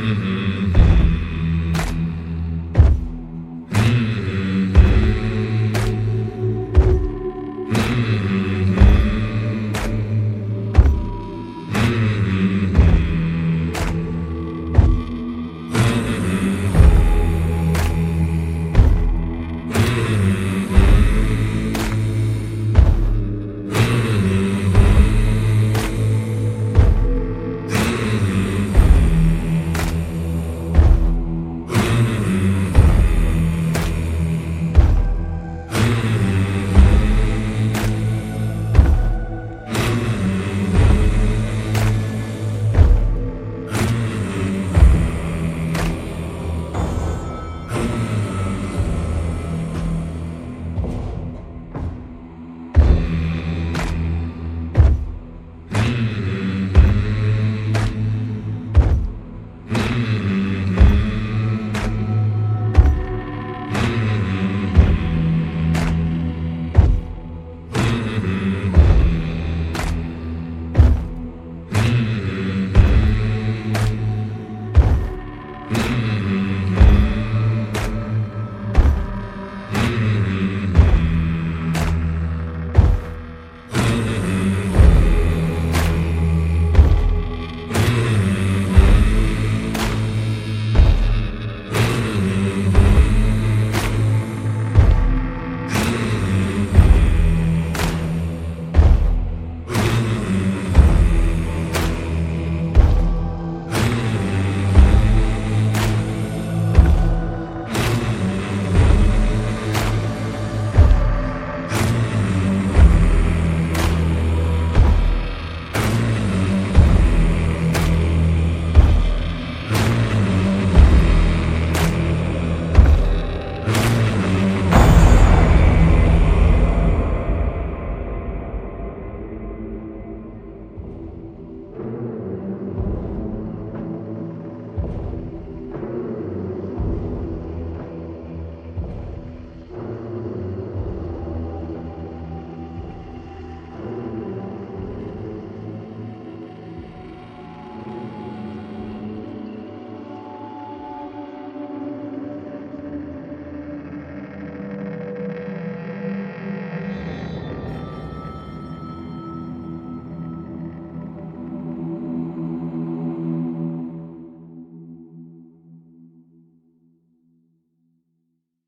Mm-hmm. Mm-hmm.